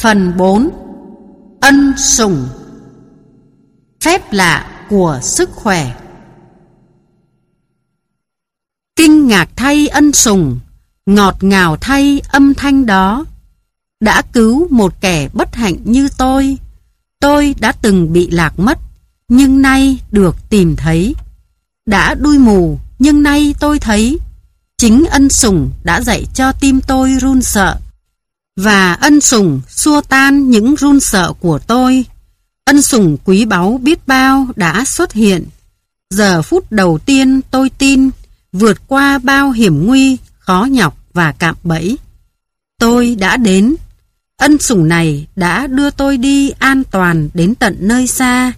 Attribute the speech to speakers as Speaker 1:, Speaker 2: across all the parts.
Speaker 1: Phần 4 Ân sủng. Phép lạ của sức khỏe. Kinh ngạc thay ân sủng, Ngọt ngào thay âm thanh đó. Đã cứu một kẻ bất hạnh như tôi Tôi đã từng bị lạc mất, Nhưng nay được tìm thấy. Đã đuôi mù, Nhưng nay tôi thấy. Chính ân sủng đã dạy cho tim tôi run sợ và ân sủng xua tan những run sợ của tôi. Ân sủng quý báu biết bao đã xuất hiện. Giờ phút đầu tiên tôi tin vượt qua bao hiểm nguy, khó nhọc và cạm bẫy. Tôi đã đến. Ân sủng này đã đưa tôi đi an toàn đến tận nơi xa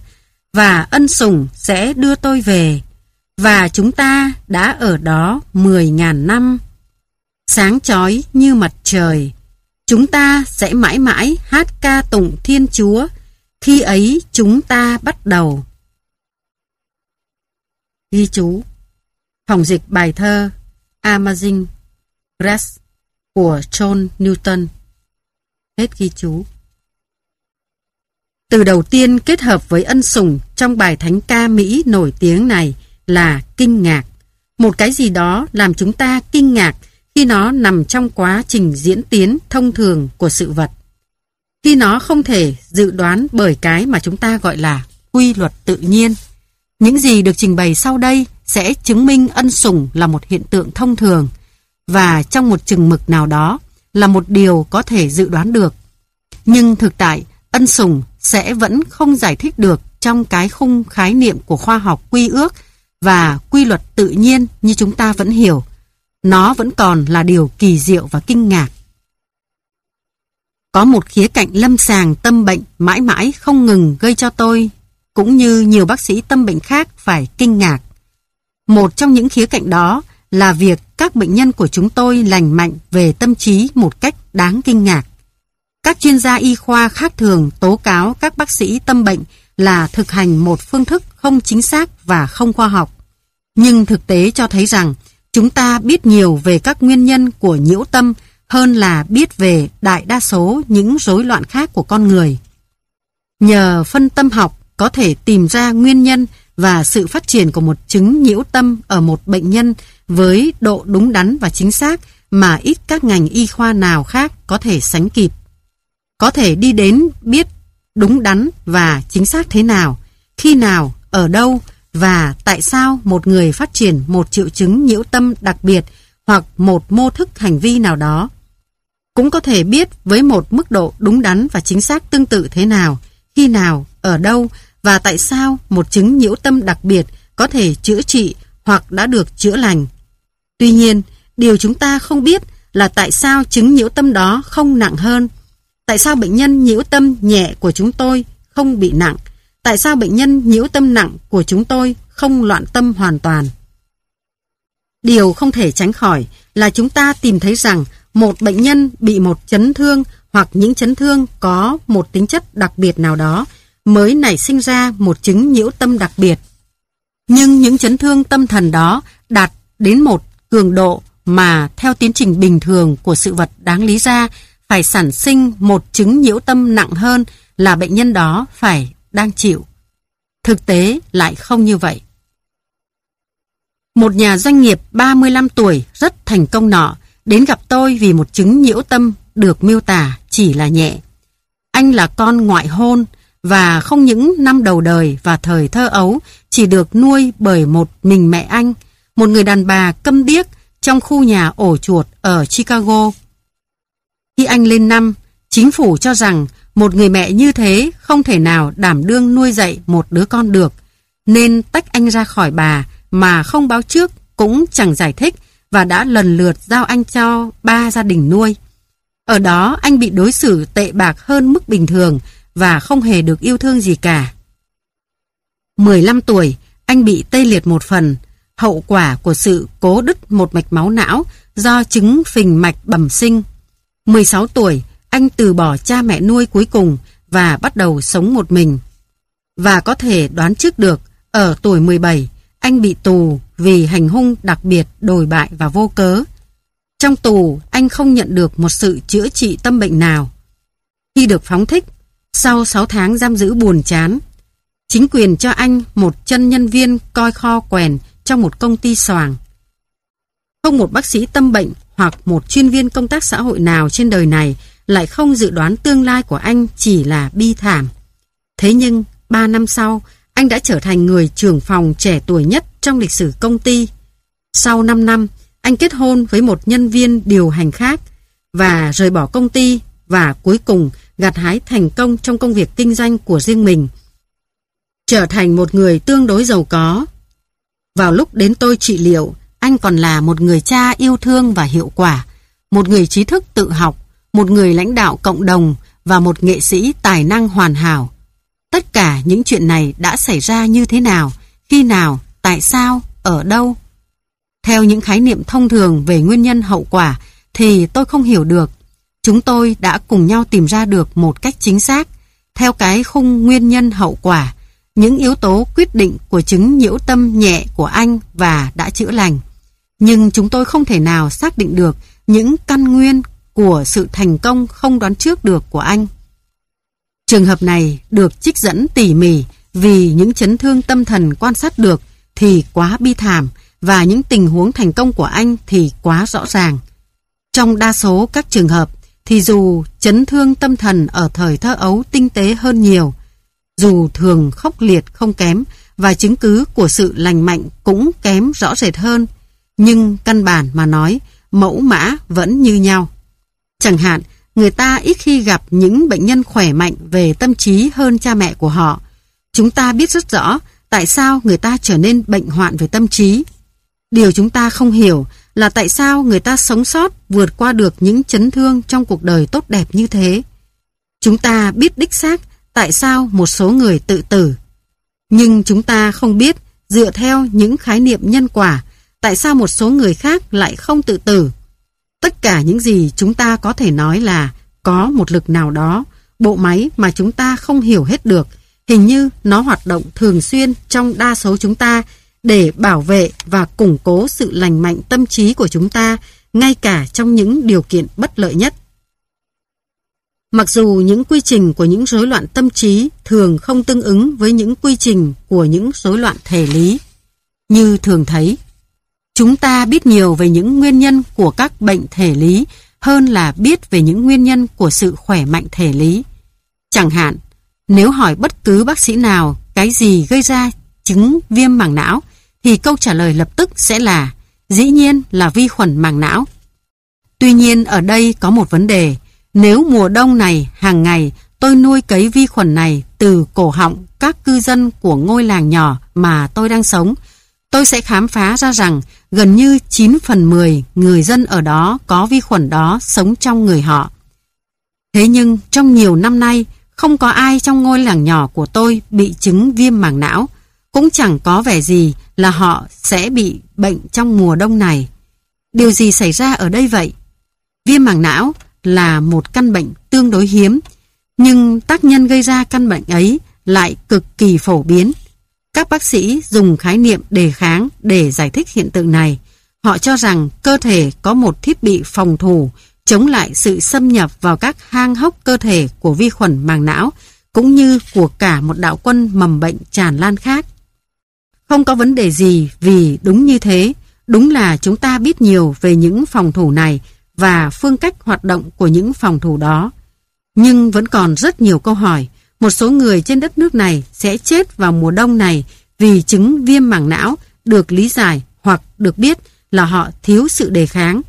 Speaker 1: và ân sủng sẽ đưa tôi về. Và chúng ta đã ở đó 10.000 năm. Sáng chói như mặt trời, Chúng ta sẽ mãi mãi hát ca tụng Thiên Chúa, khi ấy chúng ta bắt đầu. Ghi chú Phòng dịch bài thơ Amazing Grace của John Newton Hết ghi chú Từ đầu tiên kết hợp với ân sủng trong bài thánh ca Mỹ nổi tiếng này là kinh ngạc. Một cái gì đó làm chúng ta kinh ngạc khi nó nằm trong quá trình diễn tiến thông thường của sự vật. Khi nó không thể dự đoán bởi cái mà chúng ta gọi là quy luật tự nhiên. Những gì được trình bày sau đây sẽ chứng minh ân sủng là một hiện tượng thông thường và trong một chừng mực nào đó là một điều có thể dự đoán được. Nhưng thực tại, ân sủng sẽ vẫn không giải thích được trong cái khung khái niệm của khoa học quy ước và quy luật tự nhiên như chúng ta vẫn hiểu nó vẫn còn là điều kỳ diệu và kinh ngạc. Có một khía cạnh lâm sàng tâm bệnh mãi mãi không ngừng gây cho tôi, cũng như nhiều bác sĩ tâm bệnh khác phải kinh ngạc. Một trong những khía cạnh đó là việc các bệnh nhân của chúng tôi lành mạnh về tâm trí một cách đáng kinh ngạc. Các chuyên gia y khoa khác thường tố cáo các bác sĩ tâm bệnh là thực hành một phương thức không chính xác và không khoa học. Nhưng thực tế cho thấy rằng Chúng ta biết nhiều về các nguyên nhân của nhiễu tâm hơn là biết về đại đa số những rối loạn khác của con người. Nhờ phân tâm học có thể tìm ra nguyên nhân và sự phát triển của một chứng nhiễu tâm ở một bệnh nhân với độ đúng đắn và chính xác mà ít các ngành y khoa nào khác có thể sánh kịp. Có thể đi đến biết đúng đắn và chính xác thế nào, khi nào, ở đâu và tại sao một người phát triển một triệu chứng nhiễu tâm đặc biệt hoặc một mô thức hành vi nào đó. Cũng có thể biết với một mức độ đúng đắn và chính xác tương tự thế nào, khi nào, ở đâu và tại sao một chứng nhiễu tâm đặc biệt có thể chữa trị hoặc đã được chữa lành. Tuy nhiên, điều chúng ta không biết là tại sao chứng nhiễu tâm đó không nặng hơn. Tại sao bệnh nhân nhiễu tâm nhẹ của chúng tôi không bị nặng Tại sao bệnh nhân nhiễu tâm nặng của chúng tôi không loạn tâm hoàn toàn? Điều không thể tránh khỏi là chúng ta tìm thấy rằng một bệnh nhân bị một chấn thương hoặc những chấn thương có một tính chất đặc biệt nào đó mới nảy sinh ra một chứng nhiễu tâm đặc biệt. Nhưng những chấn thương tâm thần đó đạt đến một cường độ mà theo tiến trình bình thường của sự vật đáng lý ra phải sản sinh một chứng nhiễu tâm nặng hơn là bệnh nhân đó phải đang chịu. Thực tế lại không như vậy. Một nhà doanh nghiệp 35 tuổi rất thành công nọ đến gặp tôi vì một chứng nhiễu tâm được miêu tả chỉ là nhẹ. Anh là con ngoại hôn và không những năm đầu đời và thời thơ ấu chỉ được nuôi bởi một mình mẹ anh, một người đàn bà câm điếc trong khu nhà ổ chuột ở Chicago. Khi anh lên năm, chính phủ cho rằng một người mẹ như thế không thể nào đảm đương nuôi dạy một đứa con được, nên tách anh ra khỏi bà mà không báo trước cũng chẳng giải thích và đã lần lượt giao anh cho ba gia đình nuôi. Ở đó anh bị đối xử tệ bạc hơn mức bình thường và không hề được yêu thương gì cả. 15 tuổi, anh bị tê liệt một phần, hậu quả của sự cố đứt một mạch máu não do chứng phình mạch bẩm sinh. 16 tuổi, anh từ bỏ cha mẹ nuôi cuối cùng và bắt đầu sống một mình. Và có thể đoán trước được, ở tuổi 17, anh bị tù vì hành hung đặc biệt đồi bại và vô cớ. Trong tù, anh không nhận được một sự chữa trị tâm bệnh nào. Khi được phóng thích, sau 6 tháng giam giữ buồn chán, chính quyền cho anh một chân nhân viên coi kho quèn trong một công ty soàng Không một bác sĩ tâm bệnh hoặc một chuyên viên công tác xã hội nào trên đời này lại không dự đoán tương lai của anh chỉ là bi thảm. Thế nhưng, 3 năm sau, anh đã trở thành người trưởng phòng trẻ tuổi nhất trong lịch sử công ty. Sau 5 năm, anh kết hôn với một nhân viên điều hành khác và rời bỏ công ty và cuối cùng gặt hái thành công trong công việc kinh doanh của riêng mình. Trở thành một người tương đối giàu có. Vào lúc đến tôi trị liệu, anh còn là một người cha yêu thương và hiệu quả, một người trí thức tự học, một người lãnh đạo cộng đồng và một nghệ sĩ tài năng hoàn hảo. Tất cả những chuyện này đã xảy ra như thế nào, khi nào, tại sao, ở đâu? Theo những khái niệm thông thường về nguyên nhân hậu quả thì tôi không hiểu được. Chúng tôi đã cùng nhau tìm ra được một cách chính xác, theo cái khung nguyên nhân hậu quả, những yếu tố quyết định của chứng nhiễu tâm nhẹ của anh và đã chữa lành. Nhưng chúng tôi không thể nào xác định được những căn nguyên của sự thành công không đoán trước được của anh. Trường hợp này được trích dẫn tỉ mỉ vì những chấn thương tâm thần quan sát được thì quá bi thảm và những tình huống thành công của anh thì quá rõ ràng. Trong đa số các trường hợp thì dù chấn thương tâm thần ở thời thơ ấu tinh tế hơn nhiều, dù thường khốc liệt không kém và chứng cứ của sự lành mạnh cũng kém rõ rệt hơn, nhưng căn bản mà nói, mẫu mã vẫn như nhau. Chẳng hạn, người ta ít khi gặp những bệnh nhân khỏe mạnh về tâm trí hơn cha mẹ của họ. Chúng ta biết rất rõ tại sao người ta trở nên bệnh hoạn về tâm trí. Điều chúng ta không hiểu là tại sao người ta sống sót vượt qua được những chấn thương trong cuộc đời tốt đẹp như thế. Chúng ta biết đích xác tại sao một số người tự tử. Nhưng chúng ta không biết dựa theo những khái niệm nhân quả tại sao một số người khác lại không tự tử. Tất cả những gì chúng ta có thể nói là có một lực nào đó, bộ máy mà chúng ta không hiểu hết được, hình như nó hoạt động thường xuyên trong đa số chúng ta để bảo vệ và củng cố sự lành mạnh tâm trí của chúng ta ngay cả trong những điều kiện bất lợi nhất. Mặc dù những quy trình của những rối loạn tâm trí thường không tương ứng với những quy trình của những rối loạn thể lý, như thường thấy, chúng ta biết nhiều về những nguyên nhân của các bệnh thể lý hơn là biết về những nguyên nhân của sự khỏe mạnh thể lý. Chẳng hạn, nếu hỏi bất cứ bác sĩ nào cái gì gây ra chứng viêm màng não, thì câu trả lời lập tức sẽ là dĩ nhiên là vi khuẩn màng não. Tuy nhiên ở đây có một vấn đề, nếu mùa đông này hàng ngày tôi nuôi cấy vi khuẩn này từ cổ họng các cư dân của ngôi làng nhỏ mà tôi đang sống, tôi sẽ khám phá ra rằng gần như 9 phần 10 người dân ở đó có vi khuẩn đó sống trong người họ. Thế nhưng trong nhiều năm nay, không có ai trong ngôi làng nhỏ của tôi bị chứng viêm màng não, cũng chẳng có vẻ gì là họ sẽ bị bệnh trong mùa đông này. Điều gì xảy ra ở đây vậy? Viêm màng não là một căn bệnh tương đối hiếm, nhưng tác nhân gây ra căn bệnh ấy lại cực kỳ phổ biến. Các bác sĩ dùng khái niệm đề kháng để giải thích hiện tượng này. Họ cho rằng cơ thể có một thiết bị phòng thủ chống lại sự xâm nhập vào các hang hốc cơ thể của vi khuẩn màng não cũng như của cả một đạo quân mầm bệnh tràn lan khác. Không có vấn đề gì vì đúng như thế, đúng là chúng ta biết nhiều về những phòng thủ này và phương cách hoạt động của những phòng thủ đó. Nhưng vẫn còn rất nhiều câu hỏi. Một số người trên đất nước này sẽ chết vào mùa đông này vì chứng viêm màng não được lý giải hoặc được biết là họ thiếu sự đề kháng.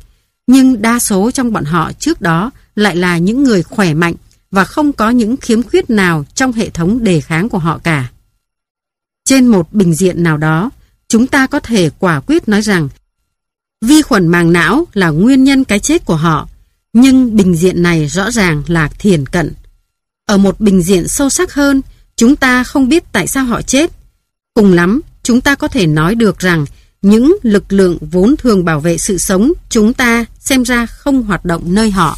Speaker 1: Nhưng đa số trong bọn họ trước đó lại là những người khỏe mạnh và không có những khiếm khuyết nào trong hệ thống đề kháng của họ cả. Trên một bình diện nào đó, chúng ta có thể quả quyết nói rằng vi khuẩn màng não là nguyên nhân cái chết của họ, nhưng bình diện này rõ ràng là thiền cận. Ở một bình diện sâu sắc hơn, chúng ta không biết tại sao họ chết. Cùng lắm, chúng ta có thể nói được rằng những lực lượng vốn thường bảo vệ sự sống chúng ta xem ra không hoạt động nơi họ.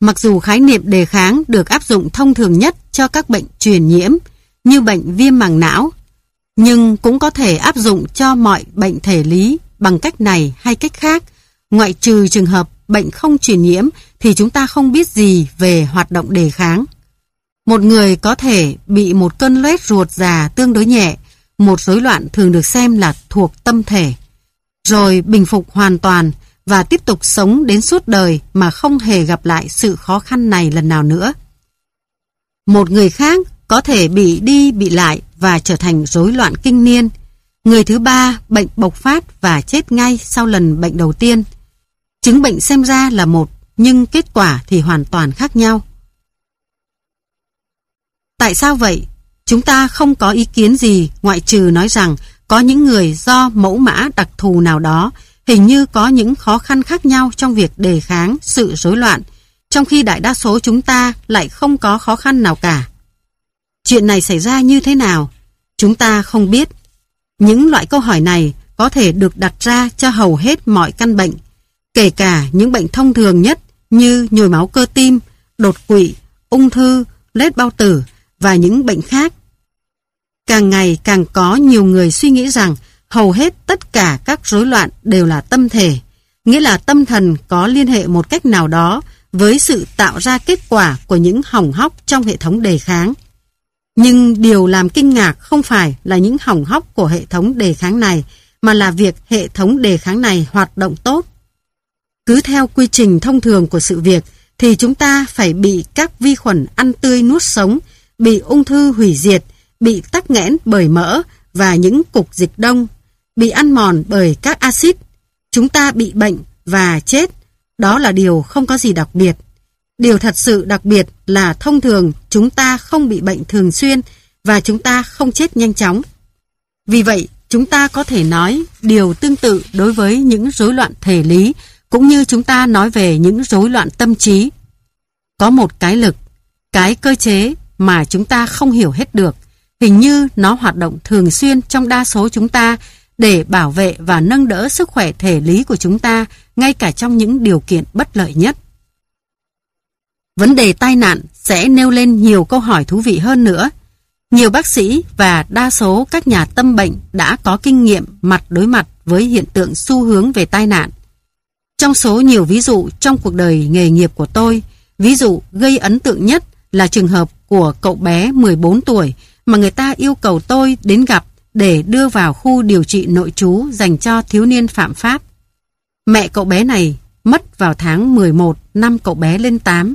Speaker 1: Mặc dù khái niệm đề kháng được áp dụng thông thường nhất cho các bệnh truyền nhiễm, như bệnh viêm màng não, nhưng cũng có thể áp dụng cho mọi bệnh thể lý bằng cách này hay cách khác, ngoại trừ trường hợp bệnh không truyền nhiễm thì chúng ta không biết gì về hoạt động đề kháng. Một người có thể bị một cơn loét ruột già tương đối nhẹ, một rối loạn thường được xem là thuộc tâm thể, rồi bình phục hoàn toàn và tiếp tục sống đến suốt đời mà không hề gặp lại sự khó khăn này lần nào nữa. Một người khác có thể bị đi bị lại và trở thành rối loạn kinh niên. Người thứ ba bệnh bộc phát và chết ngay sau lần bệnh đầu tiên. Chứng bệnh xem ra là một, nhưng kết quả thì hoàn toàn khác nhau. Tại sao vậy? Chúng ta không có ý kiến gì ngoại trừ nói rằng có những người do mẫu mã đặc thù nào đó hình như có những khó khăn khác nhau trong việc đề kháng sự rối loạn, trong khi đại đa số chúng ta lại không có khó khăn nào cả. Chuyện này xảy ra như thế nào? Chúng ta không biết. Những loại câu hỏi này có thể được đặt ra cho hầu hết mọi căn bệnh, kể cả những bệnh thông thường nhất như nhồi máu cơ tim, đột quỵ, ung thư, lết bao tử và những bệnh khác. Càng ngày càng có nhiều người suy nghĩ rằng hầu hết tất cả các rối loạn đều là tâm thể, nghĩa là tâm thần có liên hệ một cách nào đó với sự tạo ra kết quả của những hỏng hóc trong hệ thống đề kháng. Nhưng điều làm kinh ngạc không phải là những hỏng hóc của hệ thống đề kháng này, mà là việc hệ thống đề kháng này hoạt động tốt. Cứ theo quy trình thông thường của sự việc, thì chúng ta phải bị các vi khuẩn ăn tươi nuốt sống, bị ung thư hủy diệt, bị tắc nghẽn bởi mỡ và những cục dịch đông, bị ăn mòn bởi các axit. Chúng ta bị bệnh và chết. Đó là điều không có gì đặc biệt. Điều thật sự đặc biệt là thông thường chúng ta không bị bệnh thường xuyên và chúng ta không chết nhanh chóng. Vì vậy, chúng ta có thể nói điều tương tự đối với những rối loạn thể lý cũng như chúng ta nói về những rối loạn tâm trí. Có một cái lực, cái cơ chế mà chúng ta không hiểu hết được. Hình như nó hoạt động thường xuyên trong đa số chúng ta để bảo vệ và nâng đỡ sức khỏe thể lý của chúng ta ngay cả trong những điều kiện bất lợi nhất. Vấn đề tai nạn sẽ nêu lên nhiều câu hỏi thú vị hơn nữa. Nhiều bác sĩ và đa số các nhà tâm bệnh đã có kinh nghiệm mặt đối mặt với hiện tượng xu hướng về tai nạn. Trong số nhiều ví dụ trong cuộc đời nghề nghiệp của tôi, ví dụ gây ấn tượng nhất là trường hợp của cậu bé 14 tuổi mà người ta yêu cầu tôi đến gặp để đưa vào khu điều trị nội trú dành cho thiếu niên phạm pháp. Mẹ cậu bé này mất vào tháng 11 năm cậu bé lên 8.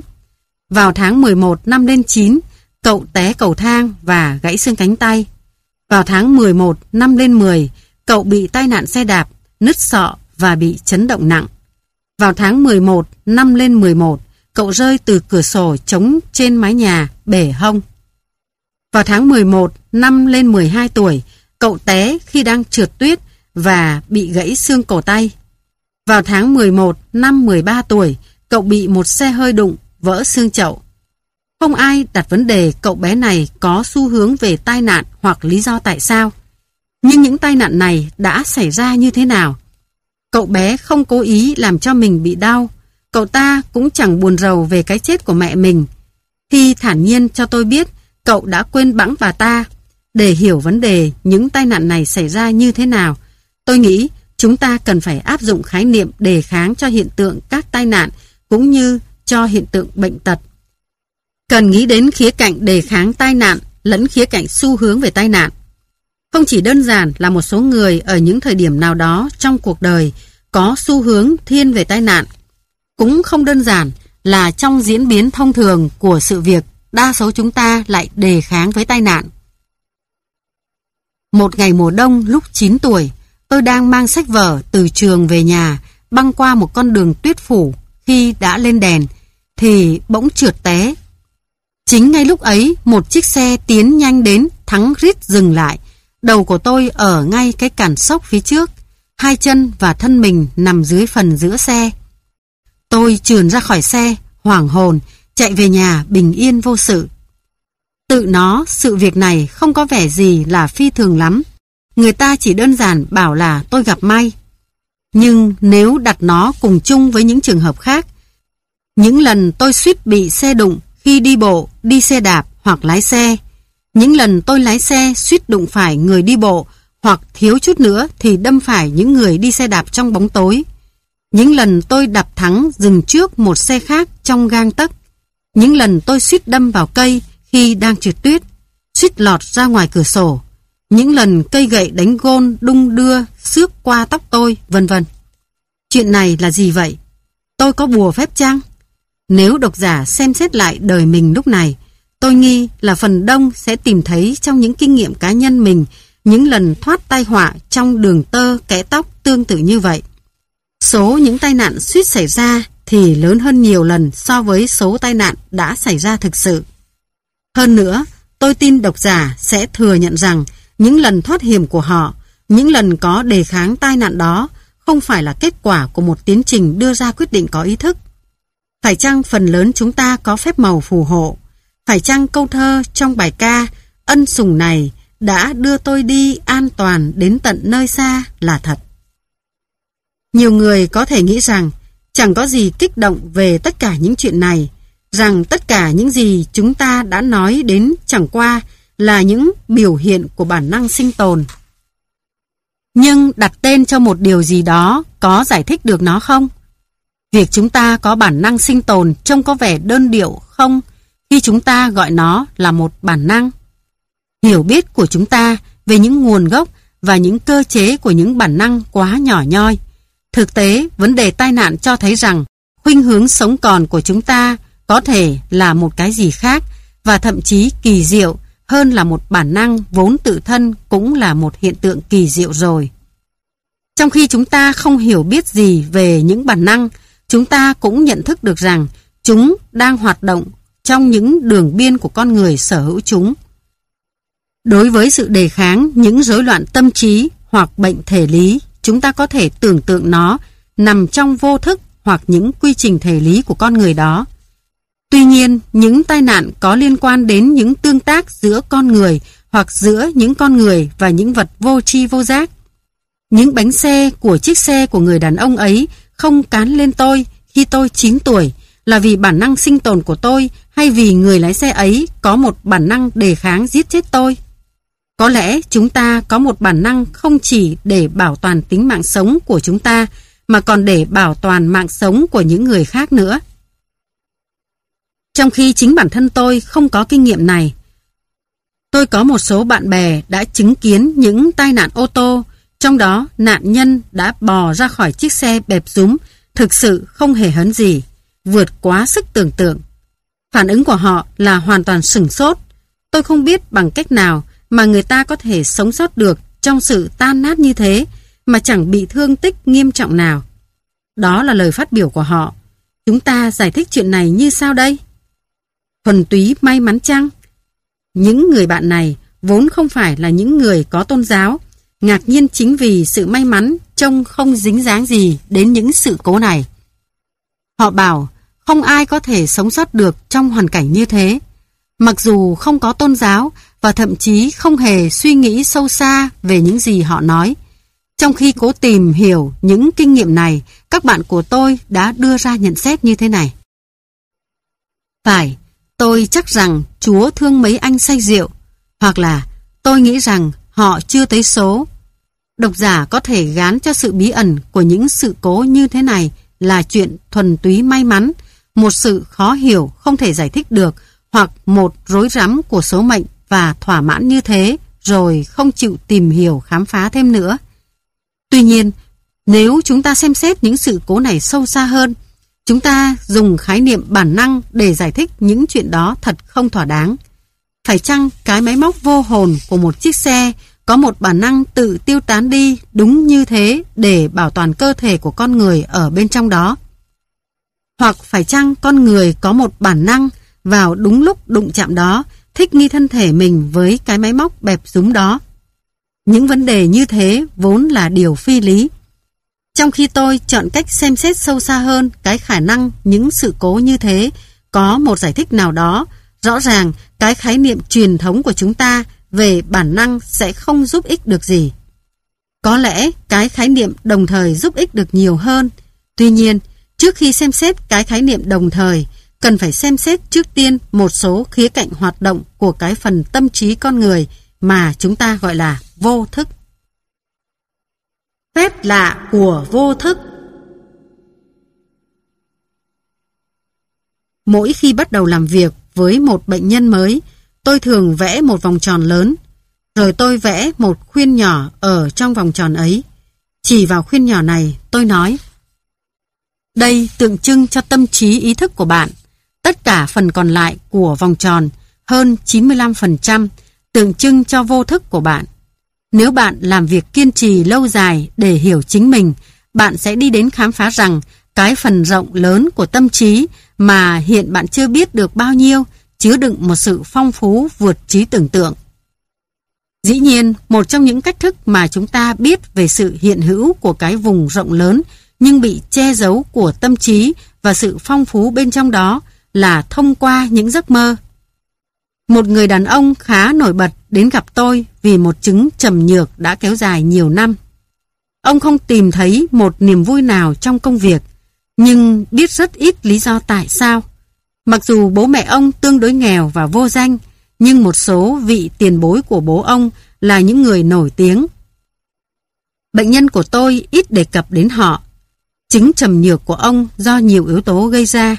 Speaker 1: Vào tháng 11 năm lên 9, cậu té cầu thang và gãy xương cánh tay. Vào tháng 11 năm lên 10, cậu bị tai nạn xe đạp, nứt sọ và bị chấn động nặng. Vào tháng 11 năm lên 11, cậu rơi từ cửa sổ trống trên mái nhà, bể hông. Vào tháng 11 năm lên 12 tuổi, cậu té khi đang trượt tuyết và bị gãy xương cổ tay. Vào tháng 11 năm 13 tuổi, cậu bị một xe hơi đụng, vỡ xương chậu. Không ai đặt vấn đề cậu bé này có xu hướng về tai nạn hoặc lý do tại sao. Nhưng những tai nạn này đã xảy ra như thế nào? Cậu bé không cố ý làm cho mình bị đau. Cậu ta cũng chẳng buồn rầu về cái chết của mẹ mình. thi thản nhiên cho tôi biết cậu đã quên bẵng bà ta. Để hiểu vấn đề những tai nạn này xảy ra như thế nào, tôi nghĩ chúng ta cần phải áp dụng khái niệm đề kháng cho hiện tượng các tai nạn cũng như cho hiện tượng bệnh tật. Cần nghĩ đến khía cạnh đề kháng tai nạn lẫn khía cạnh xu hướng về tai nạn. Không chỉ đơn giản là một số người ở những thời điểm nào đó trong cuộc đời có xu hướng thiên về tai nạn. Cũng không đơn giản là trong diễn biến thông thường của sự việc đa số chúng ta lại đề kháng với tai nạn. Một ngày mùa đông lúc 9 tuổi, tôi đang mang sách vở từ trường về nhà, băng qua một con đường tuyết phủ khi đã lên đèn, thì bỗng trượt té. Chính ngay lúc ấy, một chiếc xe tiến nhanh đến, thắng rít dừng lại. Đầu của tôi ở ngay cái cản sốc phía trước, hai chân và thân mình nằm dưới phần giữa xe. Tôi trườn ra khỏi xe, hoảng hồn, chạy về nhà bình yên vô sự. Tự nó, sự việc này không có vẻ gì là phi thường lắm. Người ta chỉ đơn giản bảo là tôi gặp may. Nhưng nếu đặt nó cùng chung với những trường hợp khác, những lần tôi suýt bị xe đụng khi đi bộ, đi xe đạp hoặc lái xe, những lần tôi lái xe suýt đụng phải người đi bộ hoặc thiếu chút nữa thì đâm phải những người đi xe đạp trong bóng tối. Những lần tôi đạp thắng dừng trước một xe khác trong gang tấc. Những lần tôi suýt đâm vào cây khi đang trượt tuyết, suýt lọt ra ngoài cửa sổ. Những lần cây gậy đánh gôn đung đưa xước qua tóc tôi, vân vân. Chuyện này là gì vậy? Tôi có bùa phép chăng? Nếu độc giả xem xét lại đời mình lúc này, tôi nghi là phần đông sẽ tìm thấy trong những kinh nghiệm cá nhân mình những lần thoát tai họa trong đường tơ kẽ tóc tương tự như vậy. Số những tai nạn suýt xảy ra thì lớn hơn nhiều lần so với số tai nạn đã xảy ra thực sự. Hơn nữa, tôi tin độc giả sẽ thừa nhận rằng những lần thoát hiểm của họ, những lần có đề kháng tai nạn đó không phải là kết quả của một tiến trình đưa ra quyết định có ý thức. Phải chăng phần lớn chúng ta có phép màu phù hộ? Phải chăng câu thơ trong bài ca ân sủng này đã đưa tôi đi an toàn đến tận nơi xa là thật? Nhiều người có thể nghĩ rằng chẳng có gì kích động về tất cả những chuyện này, rằng tất cả những gì chúng ta đã nói đến chẳng qua là những biểu hiện của bản năng sinh tồn. Nhưng đặt tên cho một điều gì đó có giải thích được nó không? Việc chúng ta có bản năng sinh tồn trông có vẻ đơn điệu không khi chúng ta gọi nó là một bản năng? Hiểu biết của chúng ta về những nguồn gốc và những cơ chế của những bản năng quá nhỏ nhoi. Thực tế, vấn đề tai nạn cho thấy rằng khuynh hướng sống còn của chúng ta có thể là một cái gì khác và thậm chí kỳ diệu hơn là một bản năng vốn tự thân cũng là một hiện tượng kỳ diệu rồi. Trong khi chúng ta không hiểu biết gì về những bản năng, chúng ta cũng nhận thức được rằng chúng đang hoạt động trong những đường biên của con người sở hữu chúng. Đối với sự đề kháng những rối loạn tâm trí hoặc bệnh thể lý, chúng ta có thể tưởng tượng nó nằm trong vô thức hoặc những quy trình thể lý của con người đó. Tuy nhiên, những tai nạn có liên quan đến những tương tác giữa con người hoặc giữa những con người và những vật vô tri vô giác. Những bánh xe của chiếc xe của người đàn ông ấy không cán lên tôi khi tôi 9 tuổi là vì bản năng sinh tồn của tôi hay vì người lái xe ấy có một bản năng đề kháng giết chết tôi. Có lẽ chúng ta có một bản năng không chỉ để bảo toàn tính mạng sống của chúng ta mà còn để bảo toàn mạng sống của những người khác nữa. Trong khi chính bản thân tôi không có kinh nghiệm này, tôi có một số bạn bè đã chứng kiến những tai nạn ô tô, trong đó nạn nhân đã bò ra khỏi chiếc xe bẹp rúm, thực sự không hề hấn gì, vượt quá sức tưởng tượng. Phản ứng của họ là hoàn toàn sửng sốt. Tôi không biết bằng cách nào mà người ta có thể sống sót được trong sự tan nát như thế mà chẳng bị thương tích nghiêm trọng nào. Đó là lời phát biểu của họ. Chúng ta giải thích chuyện này như sao đây? thuần túy may mắn chăng? Những người bạn này vốn không phải là những người có tôn giáo, ngạc nhiên chính vì sự may mắn trông không dính dáng gì đến những sự cố này. Họ bảo không ai có thể sống sót được trong hoàn cảnh như thế. Mặc dù không có tôn giáo và thậm chí không hề suy nghĩ sâu xa về những gì họ nói. Trong khi cố tìm hiểu những kinh nghiệm này, các bạn của tôi đã đưa ra nhận xét như thế này. Phải, Tôi chắc rằng Chúa thương mấy anh say rượu, hoặc là tôi nghĩ rằng họ chưa tới số. Độc giả có thể gán cho sự bí ẩn của những sự cố như thế này là chuyện thuần túy may mắn, một sự khó hiểu không thể giải thích được, hoặc một rối rắm của số mệnh và thỏa mãn như thế, rồi không chịu tìm hiểu khám phá thêm nữa. Tuy nhiên, nếu chúng ta xem xét những sự cố này sâu xa hơn, Chúng ta dùng khái niệm bản năng để giải thích những chuyện đó thật không thỏa đáng. Phải chăng cái máy móc vô hồn của một chiếc xe có một bản năng tự tiêu tán đi đúng như thế để bảo toàn cơ thể của con người ở bên trong đó? Hoặc phải chăng con người có một bản năng vào đúng lúc đụng chạm đó thích nghi thân thể mình với cái máy móc bẹp rúm đó? Những vấn đề như thế vốn là điều phi lý. Trong khi tôi chọn cách xem xét sâu xa hơn cái khả năng những sự cố như thế có một giải thích nào đó, rõ ràng cái khái niệm truyền thống của chúng ta về bản năng sẽ không giúp ích được gì. Có lẽ cái khái niệm đồng thời giúp ích được nhiều hơn. Tuy nhiên, Trước khi xem xét cái khái niệm đồng thời, cần phải xem xét trước tiên một số khía cạnh hoạt động của cái phần tâm trí con người mà chúng ta gọi là vô thức. Phép lạ của vô thức Mỗi khi bắt đầu làm việc với một bệnh nhân mới, tôi thường vẽ một vòng tròn lớn, rồi tôi vẽ một khuyên nhỏ ở trong vòng tròn ấy. Chỉ vào khuyên nhỏ này, tôi nói đây tượng trưng cho tâm trí ý thức của bạn. Tất cả phần còn lại của vòng tròn, hơn 95%, tượng trưng cho vô thức của bạn. Nếu bạn làm việc kiên trì lâu dài để hiểu chính mình, bạn sẽ đi đến khám phá rằng cái phần rộng lớn của tâm trí mà hiện bạn chưa biết được bao nhiêu chứa đựng một sự phong phú vượt trí tưởng tượng. Dĩ nhiên, một trong những cách thức mà chúng ta biết về sự hiện hữu của cái vùng rộng lớn nhưng bị che giấu của tâm trí và sự phong phú bên trong đó là thông qua những giấc mơ. Một người đàn ông khá nổi bật đến gặp tôi vì một chứng trầm nhược đã kéo dài nhiều năm. Ông không tìm thấy một niềm vui nào trong công việc, nhưng biết rất ít lý do tại sao. Mặc dù bố mẹ ông tương đối nghèo và vô danh, nhưng một số vị tiền bối của bố ông là những người nổi tiếng. Bệnh nhân của tôi ít đề cập đến họ. Chứng trầm nhược của ông do nhiều yếu tố gây ra.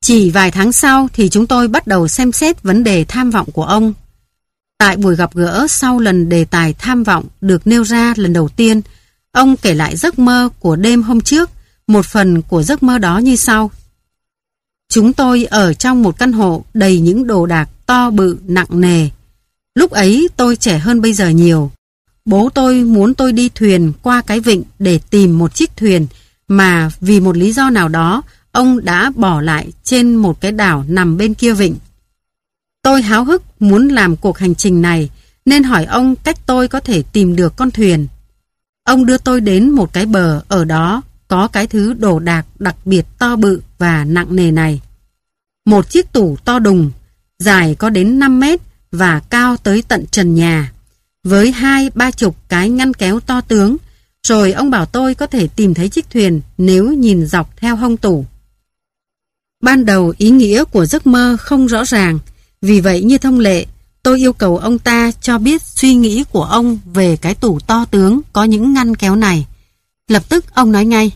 Speaker 1: Chỉ vài tháng sau thì chúng tôi bắt đầu xem xét vấn đề tham vọng của ông. Tại buổi gặp gỡ sau lần đề tài tham vọng được nêu ra lần đầu tiên, ông kể lại giấc mơ của đêm hôm trước, một phần của giấc mơ đó như sau. Chúng tôi ở trong một căn hộ đầy những đồ đạc to bự nặng nề. Lúc ấy tôi trẻ hơn bây giờ nhiều. Bố tôi muốn tôi đi thuyền qua cái vịnh để tìm một chiếc thuyền mà vì một lý do nào đó ông đã bỏ lại trên một cái đảo nằm bên kia vịnh. Tôi háo hức muốn làm cuộc hành trình này nên hỏi ông cách tôi có thể tìm được con thuyền. Ông đưa tôi đến một cái bờ ở đó có cái thứ đồ đạc đặc biệt to bự và nặng nề này. Một chiếc tủ to đùng, dài có đến 5 mét và cao tới tận trần nhà, với hai ba chục cái ngăn kéo to tướng, rồi ông bảo tôi có thể tìm thấy chiếc thuyền nếu nhìn dọc theo hông tủ. Ban đầu ý nghĩa của giấc mơ không rõ ràng, vì vậy như thông lệ, tôi yêu cầu ông ta cho biết suy nghĩ của ông về cái tủ to tướng có những ngăn kéo này. Lập tức ông nói ngay,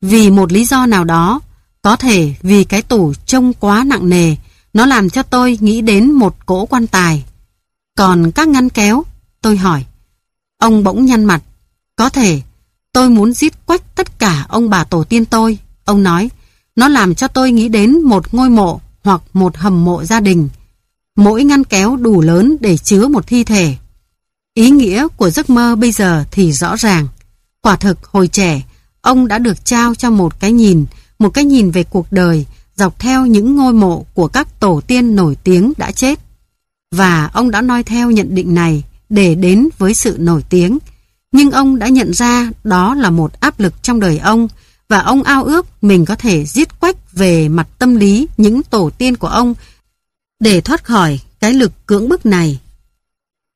Speaker 1: vì một lý do nào đó, có thể vì cái tủ trông quá nặng nề, nó làm cho tôi nghĩ đến một cỗ quan tài. Còn các ngăn kéo, tôi hỏi. Ông bỗng nhăn mặt. Có thể, tôi muốn giết quách tất cả ông bà tổ tiên tôi. Ông nói, nó làm cho tôi nghĩ đến một ngôi mộ hoặc một hầm mộ gia đình. Mỗi ngăn kéo đủ lớn để chứa một thi thể. Ý nghĩa của giấc mơ bây giờ thì rõ ràng. Quả thực hồi trẻ, ông đã được trao cho một cái nhìn, một cái nhìn về cuộc đời, dọc theo những ngôi mộ của các tổ tiên nổi tiếng đã chết. Và ông đã nói theo nhận định này để đến với sự nổi tiếng. Nhưng ông đã nhận ra đó là một áp lực trong đời ông, và ông ao ước mình có thể giết quách về mặt tâm lý những tổ tiên của ông để thoát khỏi cái lực cưỡng bức này.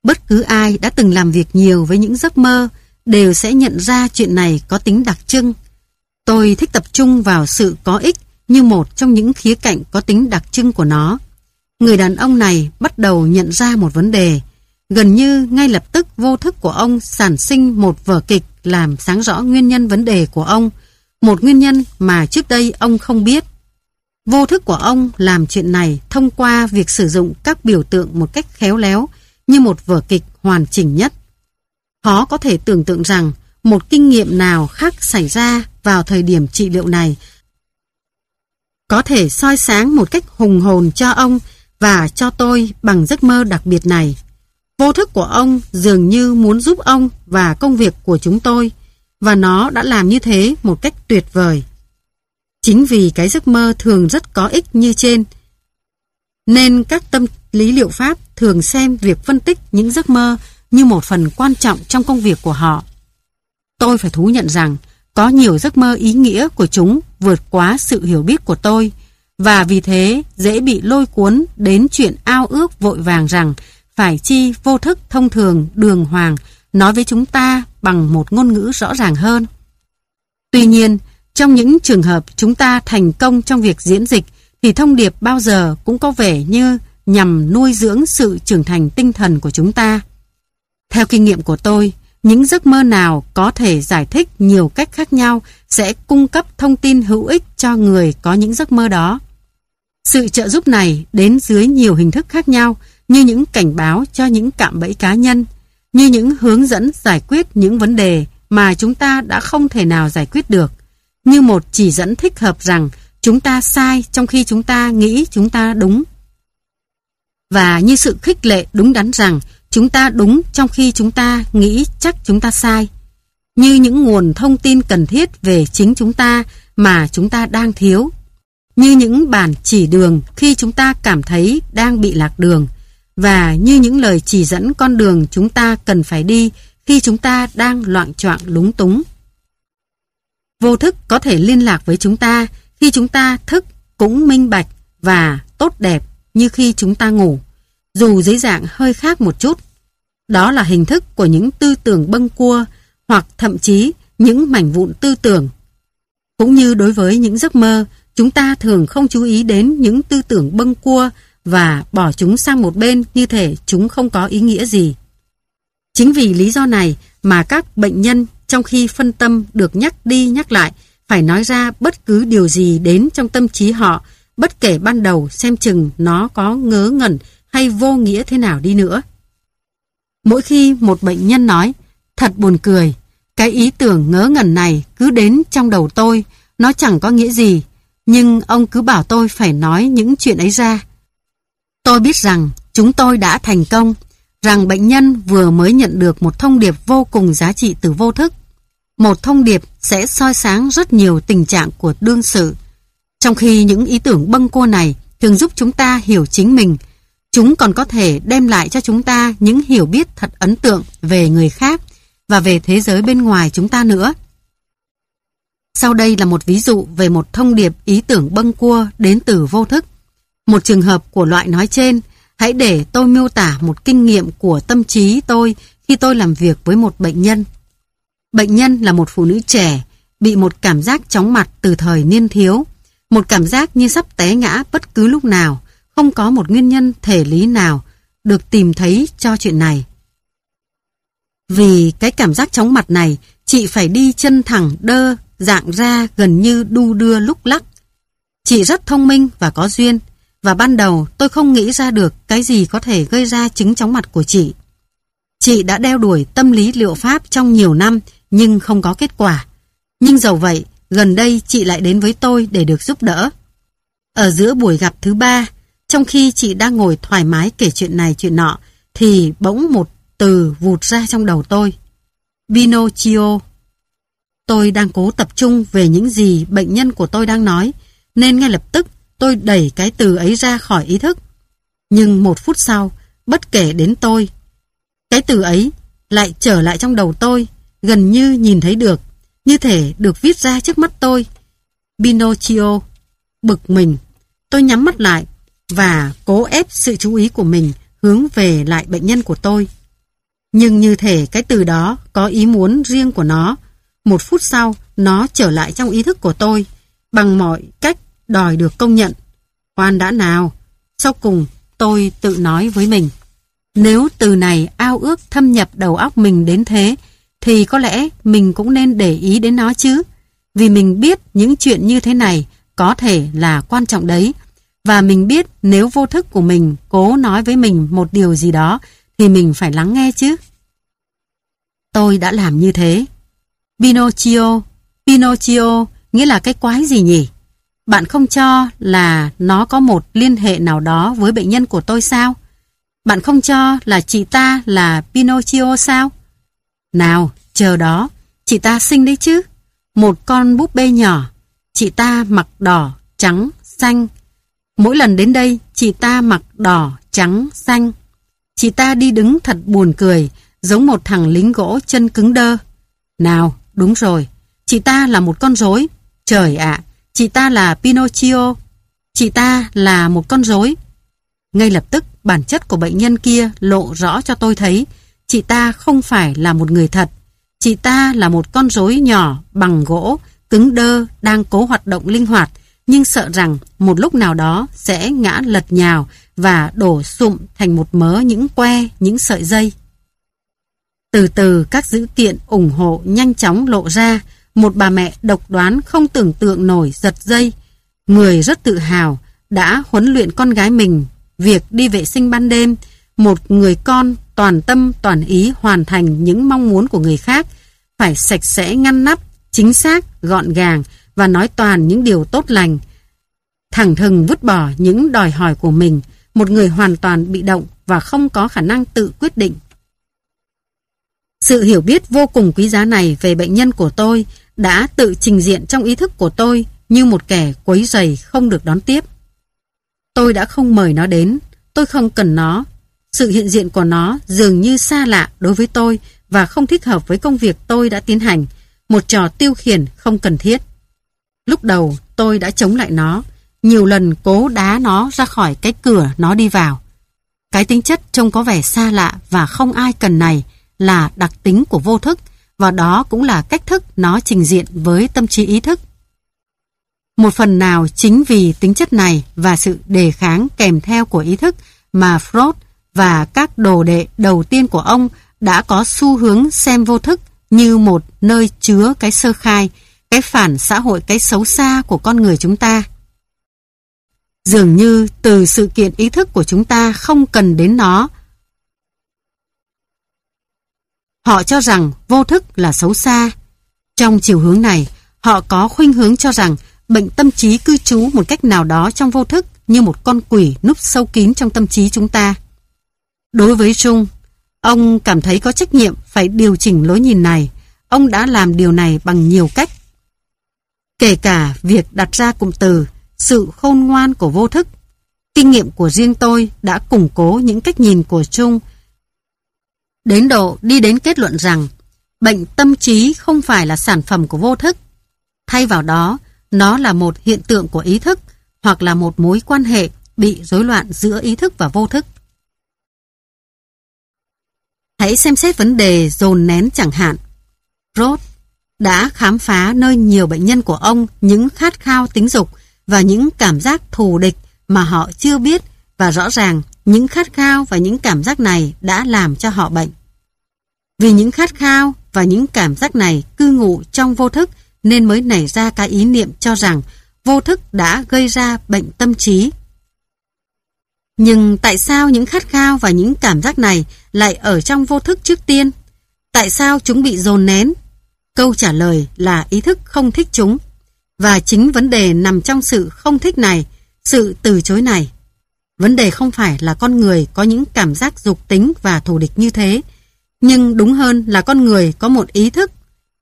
Speaker 1: Bất cứ ai đã từng làm việc nhiều với những giấc mơ đều sẽ nhận ra chuyện này có tính đặc trưng. Tôi thích tập trung vào sự có ích như một trong những khía cạnh có tính đặc trưng của nó. Người đàn ông này bắt đầu nhận ra một vấn đề. Gần như ngay lập tức vô thức của ông sản sinh một vở kịch làm sáng rõ nguyên nhân vấn đề của ông, một nguyên nhân mà trước đây ông không biết. Vô thức của ông làm chuyện này thông qua việc sử dụng các biểu tượng một cách khéo léo như một vở kịch hoàn chỉnh nhất. Khó có thể tưởng tượng rằng một kinh nghiệm nào khác xảy ra vào thời điểm trị liệu này có thể soi sáng một cách hùng hồn cho ông và cho tôi bằng giấc mơ đặc biệt này. Vô thức của ông dường như muốn giúp ông và công việc của chúng tôi, và nó đã làm như thế một cách tuyệt vời. Chính vì cái giấc mơ thường rất có ích như trên, nên các tâm lý liệu pháp thường xem việc phân tích những giấc mơ như một phần quan trọng trong công việc của họ. Tôi phải thú nhận rằng có nhiều giấc mơ ý nghĩa của chúng vượt quá sự hiểu biết của tôi, và vì thế dễ bị lôi cuốn đến chuyện ao ước vội vàng rằng phải chi vô thức thông thường đường hoàng nói với chúng ta bằng một ngôn ngữ rõ ràng hơn. Tuy nhiên, trong những trường hợp chúng ta thành công trong việc diễn dịch thì thông điệp bao giờ cũng có vẻ như nhằm nuôi dưỡng sự trưởng thành tinh thần của chúng ta. Theo kinh nghiệm của tôi, những giấc mơ nào có thể giải thích nhiều cách khác nhau sẽ cung cấp thông tin hữu ích cho người có những giấc mơ đó. Sự trợ giúp này đến dưới nhiều hình thức khác nhau như những cảnh báo cho những cạm bẫy cá nhân, như những hướng dẫn giải quyết những vấn đề mà chúng ta đã không thể nào giải quyết được, như một chỉ dẫn thích hợp rằng chúng ta sai trong khi chúng ta nghĩ chúng ta đúng. Và như sự khích lệ đúng đắn rằng chúng ta đúng trong khi chúng ta nghĩ chắc chúng ta sai. Như những nguồn thông tin cần thiết về chính chúng ta mà chúng ta đang thiếu. Như những bản chỉ đường khi chúng ta cảm thấy đang bị lạc đường. Và như những lời chỉ dẫn con đường chúng ta cần phải đi khi chúng ta đang loạn choạng lúng túng. Vô thức có thể liên lạc với chúng ta khi chúng ta thức cũng minh bạch và tốt đẹp như khi chúng ta ngủ, dù dưới dạng hơi khác một chút. Đó là hình thức của những tư tưởng bâng cua hoặc thậm chí những mảnh vụn tư tưởng. Cũng như đối với những giấc mơ, chúng ta thường không chú ý đến những tư tưởng bâng cua và bỏ chúng sang một bên như thể chúng không có ý nghĩa gì. Chính vì lý do này mà các bệnh nhân trong khi phân tâm được nhắc đi nhắc lại phải nói ra bất cứ điều gì đến trong tâm trí họ bất kể ban đầu xem chừng nó có ngớ ngẩn hay vô nghĩa thế nào đi nữa. Mỗi khi một bệnh nhân nói thật buồn cười, cái ý tưởng ngớ ngẩn này cứ đến trong đầu tôi, nó chẳng có nghĩa gì, nhưng ông cứ bảo tôi phải nói những chuyện ấy ra. Tôi biết rằng chúng tôi đã thành công, rằng bệnh nhân vừa mới nhận được một thông điệp vô cùng giá trị từ vô thức. Một thông điệp sẽ soi sáng rất nhiều tình trạng của đương sự. Trong khi những ý tưởng bâng cua này thường giúp chúng ta hiểu chính mình, chúng còn có thể đem lại cho chúng ta những hiểu biết thật ấn tượng về người khác và về thế giới bên ngoài chúng ta nữa. Sau đây là một ví dụ về một thông điệp ý tưởng bâng cua đến từ vô thức. Một trường hợp của loại nói trên, hãy để tôi miêu tả một kinh nghiệm của tâm trí tôi khi tôi làm việc với một bệnh nhân. Bệnh nhân là một phụ nữ trẻ, bị một cảm giác chóng mặt từ thời niên thiếu, một cảm giác như sắp té ngã bất cứ lúc nào, không có một nguyên nhân thể lý nào được tìm thấy cho chuyện này. Vì cái cảm giác chóng mặt này, chị phải đi chân thẳng đơ, dạng ra gần như đu đưa lúc lắc. Chị rất thông minh và có duyên, và ban đầu tôi không nghĩ ra được cái gì có thể gây ra chứng chóng mặt của chị. Chị đã đeo đuổi tâm lý liệu pháp trong nhiều năm nhưng không có kết quả. Nhưng dầu vậy, gần đây chị lại đến với tôi để được giúp đỡ. Ở giữa buổi gặp thứ ba, trong khi chị đang ngồi thoải mái kể chuyện này chuyện nọ, thì bỗng một từ vụt ra trong đầu tôi. Pinocchio. Tôi đang cố tập trung về những gì bệnh nhân của tôi đang nói, nên ngay lập tức tôi đẩy cái từ ấy ra khỏi ý thức. Nhưng một phút sau, bất kể đến tôi, cái từ ấy lại trở lại trong đầu tôi, gần như nhìn thấy được, như thể được viết ra trước mắt tôi. Pinocchio, bực mình, tôi nhắm mắt lại và cố ép sự chú ý của mình hướng về lại bệnh nhân của tôi. Nhưng như thể cái từ đó có ý muốn riêng của nó, một phút sau nó trở lại trong ý thức của tôi bằng mọi cách đòi được công nhận. Khoan đã nào, sau cùng tôi tự nói với mình. Nếu từ này ao ước thâm nhập đầu óc mình đến thế, thì có lẽ mình cũng nên để ý đến nó chứ. Vì mình biết những chuyện như thế này có thể là quan trọng đấy. Và mình biết nếu vô thức của mình cố nói với mình một điều gì đó thì mình phải lắng nghe chứ. Tôi đã làm như thế. Pinocchio, Pinocchio nghĩa là cái quái gì nhỉ? Bạn không cho là nó có một liên hệ nào đó với bệnh nhân của tôi sao? Bạn không cho là chị ta là Pinocchio sao? Nào, chờ đó, chị ta xinh đấy chứ. Một con búp bê nhỏ, chị ta mặc đỏ, trắng, xanh. Mỗi lần đến đây, chị ta mặc đỏ, trắng, xanh. Chị ta đi đứng thật buồn cười, giống một thằng lính gỗ chân cứng đơ. Nào, đúng rồi, chị ta là một con rối. Trời ạ, chị ta là Pinocchio. Chị ta là một con rối. Ngay lập tức, bản chất của bệnh nhân kia lộ rõ cho tôi thấy chị ta không phải là một người thật. Chị ta là một con rối nhỏ bằng gỗ, cứng đơ, đang cố hoạt động linh hoạt, nhưng sợ rằng một lúc nào đó sẽ ngã lật nhào và đổ sụm thành một mớ những que, những sợi dây. Từ từ các dữ kiện ủng hộ nhanh chóng lộ ra, một bà mẹ độc đoán không tưởng tượng nổi giật dây. Người rất tự hào đã huấn luyện con gái mình việc đi vệ sinh ban đêm, một người con toàn tâm toàn ý hoàn thành những mong muốn của người khác, phải sạch sẽ ngăn nắp, chính xác, gọn gàng và nói toàn những điều tốt lành. Thẳng thừng vứt bỏ những đòi hỏi của mình, một người hoàn toàn bị động và không có khả năng tự quyết định. Sự hiểu biết vô cùng quý giá này về bệnh nhân của tôi đã tự trình diện trong ý thức của tôi như một kẻ quấy rầy không được đón tiếp. Tôi đã không mời nó đến, tôi không cần nó. Sự hiện diện của nó dường như xa lạ đối với tôi và không thích hợp với công việc tôi đã tiến hành, một trò tiêu khiển không cần thiết. Lúc đầu tôi đã chống lại nó, nhiều lần cố đá nó ra khỏi cái cửa nó đi vào. Cái tính chất trông có vẻ xa lạ và không ai cần này là đặc tính của vô thức và đó cũng là cách thức nó trình diện với tâm trí ý thức. Một phần nào chính vì tính chất này và sự đề kháng kèm theo của ý thức mà Freud và các đồ đệ đầu tiên của ông đã có xu hướng xem vô thức như một nơi chứa cái sơ khai, cái phản xã hội cái xấu xa của con người chúng ta. Dường như từ sự kiện ý thức của chúng ta không cần đến nó. Họ cho rằng vô thức là xấu xa. Trong chiều hướng này, họ có khuynh hướng cho rằng bệnh tâm trí cư trú một cách nào đó trong vô thức như một con quỷ núp sâu kín trong tâm trí chúng ta. Đối với Trung, ông cảm thấy có trách nhiệm phải điều chỉnh lối nhìn này. Ông đã làm điều này bằng nhiều cách. Kể cả việc đặt ra cụm từ sự khôn ngoan của vô thức. Kinh nghiệm của riêng tôi đã củng cố những cách nhìn của Trung. Đến độ đi đến kết luận rằng bệnh tâm trí không phải là sản phẩm của vô thức. Thay vào đó, nó là một hiện tượng của ý thức hoặc là một mối quan hệ bị rối loạn giữa ý thức và vô thức. Hãy xem xét vấn đề dồn nén chẳng hạn. Roth đã khám phá nơi nhiều bệnh nhân của ông những khát khao tính dục và những cảm giác thù địch mà họ chưa biết và rõ ràng những khát khao và những cảm giác này đã làm cho họ bệnh. Vì những khát khao và những cảm giác này cư ngụ trong vô thức nên mới nảy ra cái ý niệm cho rằng vô thức đã gây ra bệnh tâm trí. Nhưng tại sao những khát khao và những cảm giác này lại ở trong vô thức trước tiên? Tại sao chúng bị dồn nén? Câu trả lời là ý thức không thích chúng. Và chính vấn đề nằm trong sự không thích này, sự từ chối này. Vấn đề không phải là con người có những cảm giác dục tính và thù địch như thế, nhưng đúng hơn là con người có một ý thức,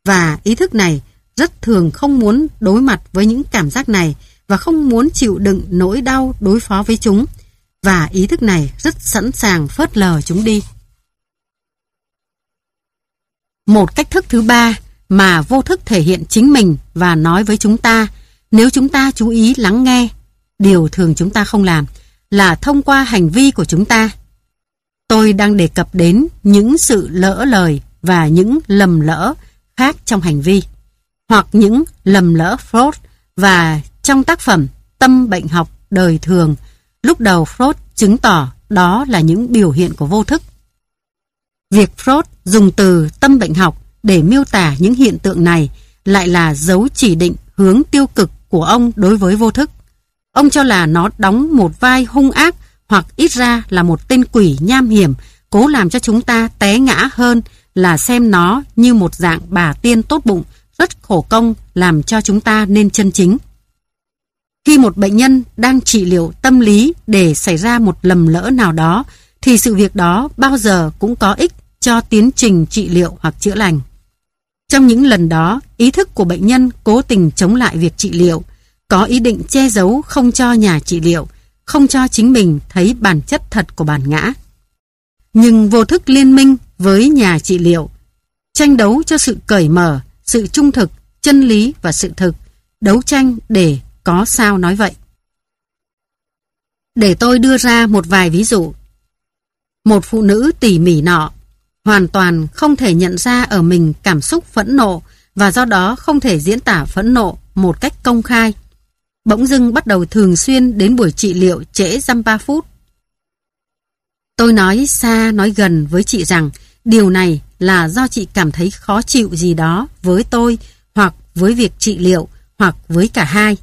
Speaker 1: và ý thức này rất thường không muốn đối mặt với những cảm giác này và không muốn chịu đựng nỗi đau đối phó với chúng, và ý thức này rất sẵn sàng phớt lờ chúng đi. Một cách thức thứ ba mà vô thức thể hiện chính mình và nói với chúng ta nếu chúng ta chú ý lắng nghe, điều thường chúng ta không làm là thông qua hành vi của chúng ta. Tôi đang đề cập đến những sự lỡ lời và những lầm lỡ khác trong hành vi, hoặc những lầm lỡ Freud và trong tác phẩm Tâm bệnh học đời thường, lúc đầu Freud chứng tỏ đó là những biểu hiện của vô thức. Việc Freud dùng từ tâm bệnh học để miêu tả những hiện tượng này lại là dấu chỉ định hướng tiêu cực của ông đối với vô thức. Ông cho là nó đóng một vai hung ác hoặc ít ra là một tên quỷ nham hiểm cố làm cho chúng ta té ngã hơn là xem nó như một dạng bà tiên tốt bụng rất khổ công làm cho chúng ta nên chân chính. Khi một bệnh nhân đang trị liệu tâm lý để xảy ra một lầm lỡ nào đó thì sự việc đó bao giờ cũng có ích cho tiến trình trị liệu hoặc chữa lành. Trong những lần đó, ý thức của bệnh nhân cố tình chống lại việc trị liệu, có ý định che giấu không cho nhà trị liệu, không cho chính mình thấy bản chất thật của bản ngã. Nhưng vô thức liên minh với nhà trị liệu, tranh đấu cho sự cởi mở, sự trung thực, chân lý và sự thực, đấu tranh để có sao nói vậy. Để tôi đưa ra một vài ví dụ. Một phụ nữ tỉ mỉ nọ hoàn toàn không thể nhận ra ở mình cảm xúc phẫn nộ và do đó không thể diễn tả phẫn nộ một cách công khai. Bỗng dưng bắt đầu thường xuyên đến buổi trị liệu trễ dăm ba phút. Tôi nói xa nói gần với chị rằng điều này là do chị cảm thấy khó chịu gì đó với tôi hoặc với việc trị liệu hoặc với cả hai.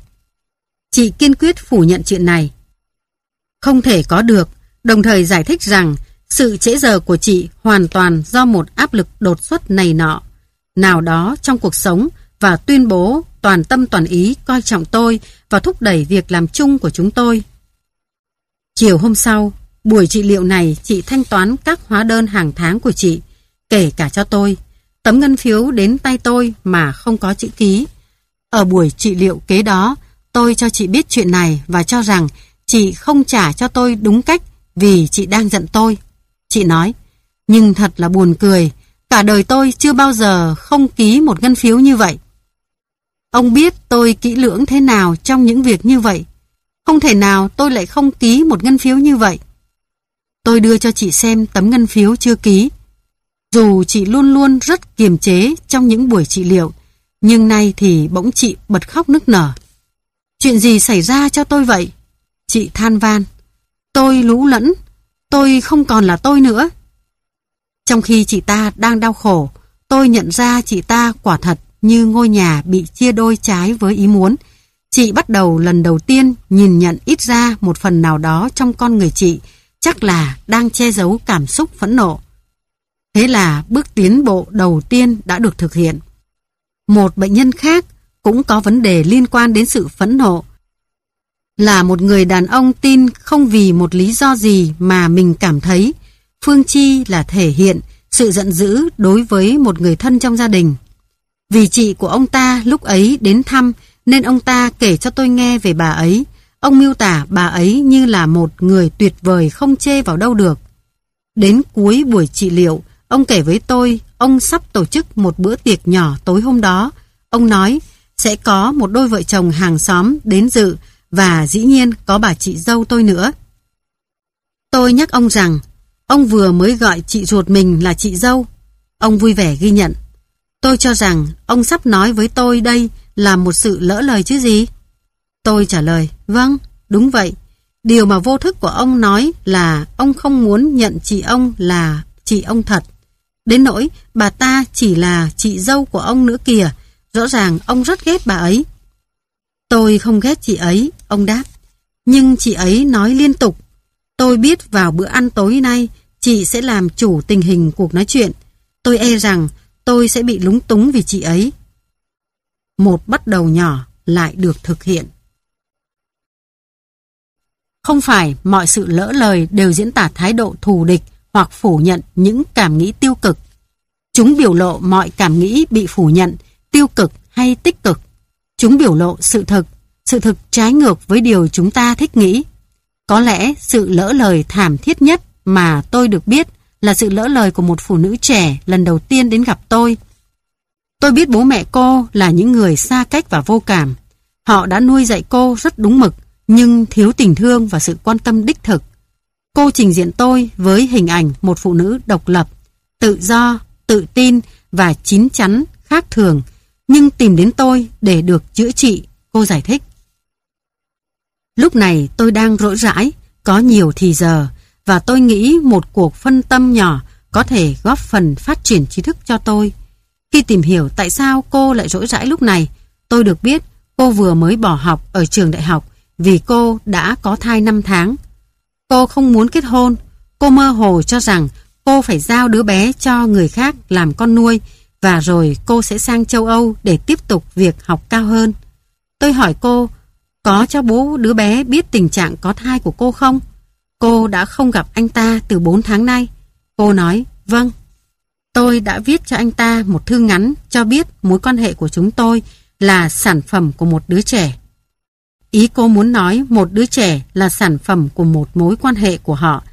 Speaker 1: Chị kiên quyết phủ nhận chuyện này Không thể có được, đồng thời giải thích rằng sự trễ giờ của chị hoàn toàn do một áp lực đột xuất này nọ. Nào đó trong cuộc sống và tuyên bố toàn tâm toàn ý coi trọng tôi và thúc đẩy việc làm chung của chúng tôi. Chiều hôm sau, buổi trị liệu này chị thanh toán các hóa đơn hàng tháng của chị, kể cả cho tôi. Tấm ngân phiếu đến tay tôi mà không có chữ ký. Ở buổi trị liệu kế đó, tôi cho chị biết chuyện này và cho rằng chị không trả cho tôi đúng cách vì chị đang giận tôi. Chị nói, nhưng thật là buồn cười, cả đời tôi chưa bao giờ không ký một ngân phiếu như vậy. Ông biết tôi kỹ lưỡng thế nào trong những việc như vậy. Không thể nào tôi lại không ký một ngân phiếu như vậy. Tôi đưa cho chị xem tấm ngân phiếu chưa ký. Dù chị luôn luôn rất kiềm chế trong những buổi trị liệu, nhưng nay thì bỗng chị bật khóc nức nở. Chuyện gì xảy ra cho tôi vậy? Chị than van. Tôi lũ lẫn, tôi không còn là tôi nữa. Trong khi chị ta đang đau khổ, tôi nhận ra chị ta quả thật như ngôi nhà bị chia đôi trái với ý muốn. Chị bắt đầu lần đầu tiên nhìn nhận ít ra một phần nào đó trong con người chị, chắc là đang che giấu cảm xúc phẫn nộ. Thế là bước tiến bộ đầu tiên đã được thực hiện. Một bệnh nhân khác cũng có vấn đề liên quan đến sự phẫn nộ. Là một người đàn ông tin không vì một lý do gì mà mình cảm thấy Phương Chi là thể hiện sự giận dữ đối với một người thân trong gia đình. Vì chị của ông ta lúc ấy đến thăm nên ông ta kể cho tôi nghe về bà ấy. Ông miêu tả bà ấy như là một người tuyệt vời không chê vào đâu được. Đến cuối buổi trị liệu, ông kể với tôi ông sắp tổ chức một bữa tiệc nhỏ tối hôm đó. Ông nói sẽ có một đôi vợ chồng hàng xóm đến dự và dĩ nhiên có bà chị dâu tôi nữa. Tôi nhắc ông rằng ông vừa mới gọi chị ruột mình là chị dâu. Ông vui vẻ ghi nhận. Tôi cho rằng ông sắp nói với tôi đây là một sự lỡ lời chứ gì? Tôi trả lời, vâng, đúng vậy. Điều mà vô thức của ông nói là ông không muốn nhận chị ông là chị ông thật. Đến nỗi bà ta chỉ là chị dâu của ông nữa kìa, rõ ràng ông rất ghét bà ấy. Tôi không ghét chị ấy, ông đáp. Nhưng chị ấy nói liên tục. Tôi biết vào bữa ăn tối nay chị sẽ làm chủ tình hình cuộc nói chuyện. Tôi e rằng tôi sẽ bị lúng túng vì chị ấy. Một bắt đầu nhỏ lại được thực hiện. Không phải mọi sự lỡ lời đều diễn tả thái độ thù địch hoặc phủ nhận những cảm nghĩ tiêu cực. Chúng biểu lộ mọi cảm nghĩ bị phủ nhận, tiêu cực hay tích cực. Chúng biểu lộ sự thực, sự thực trái ngược với điều chúng ta thích nghĩ. Có lẽ sự lỡ lời thảm thiết nhất mà tôi được biết là sự lỡ lời của một phụ nữ trẻ lần đầu tiên đến gặp tôi. Tôi biết bố mẹ cô là những người xa cách và vô cảm. Họ đã nuôi dạy cô rất đúng mực, nhưng thiếu tình thương và sự quan tâm đích thực. Cô trình diện tôi với hình ảnh một phụ nữ độc lập, tự do, tự tin và chín chắn, khác thường, nhưng tìm đến tôi để được chữa trị, cô giải thích. Lúc này tôi đang rỗi rãi, có nhiều thì giờ, và tôi nghĩ một cuộc phân tâm nhỏ có thể góp phần phát triển trí thức cho tôi. Khi tìm hiểu tại sao cô lại rỗi rãi lúc này, tôi được biết cô vừa mới bỏ học ở trường đại học vì cô đã có thai 5 tháng. Cô không muốn kết hôn, cô mơ hồ cho rằng cô phải giao đứa bé cho người khác làm con nuôi và rồi cô sẽ sang châu Âu để tiếp tục việc học cao hơn. Tôi hỏi cô, có cho bố đứa bé biết tình trạng có thai của cô không? Cô đã không gặp anh ta từ 4 tháng nay. Cô nói, vâng. Tôi đã viết cho anh ta một thư ngắn cho biết mối quan hệ của chúng tôi là sản phẩm của một đứa trẻ. Ý cô muốn nói một đứa trẻ là sản phẩm của một mối quan hệ của họ.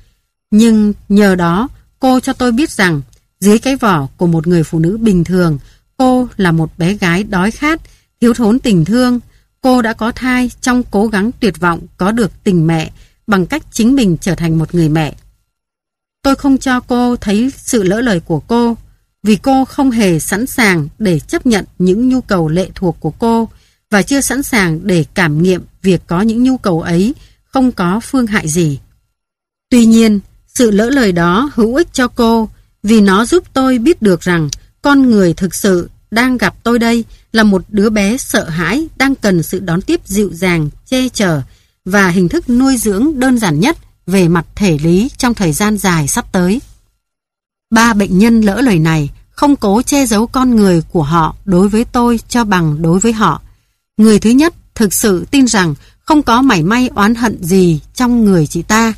Speaker 1: Nhưng nhờ đó, cô cho tôi biết rằng dưới cái vỏ của một người phụ nữ bình thường, cô là một bé gái đói khát, thiếu thốn tình thương. Cô đã có thai trong cố gắng tuyệt vọng có được tình mẹ bằng cách chính mình trở thành một người mẹ. Tôi không cho cô thấy sự lỡ lời của cô vì cô không hề sẵn sàng để chấp nhận những nhu cầu lệ thuộc của cô và chưa sẵn sàng để cảm nghiệm việc có những nhu cầu ấy không có phương hại gì. Tuy nhiên, sự lỡ lời đó hữu ích cho cô vì nó giúp tôi biết được rằng con người thực sự đang gặp tôi đây là một đứa bé sợ hãi đang cần sự đón tiếp dịu dàng, che chở và hình thức nuôi dưỡng đơn giản nhất về mặt thể lý trong thời gian dài sắp tới. Ba bệnh nhân lỡ lời này không cố che giấu con người của họ đối với tôi cho bằng đối với họ. Người thứ nhất thực sự tin rằng không có mảy may oán hận gì trong người chị ta.